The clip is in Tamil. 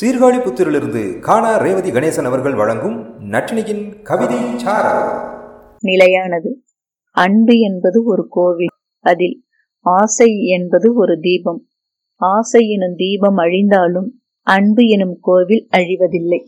சீர்காழி புத்திரிலிருந்து காணா ரேவதி கணேசன் அவர்கள் வழங்கும் நட்டினியின் கவிதை நிலையானது. அன்பு என்பது ஒரு கோவில். அதில் ஆசை என்பது ஒரு தீபம். ஆசை எனும் தீபம் அழிந்தாலும் அன்பு எனும் கோவில் அழிவதில்லை.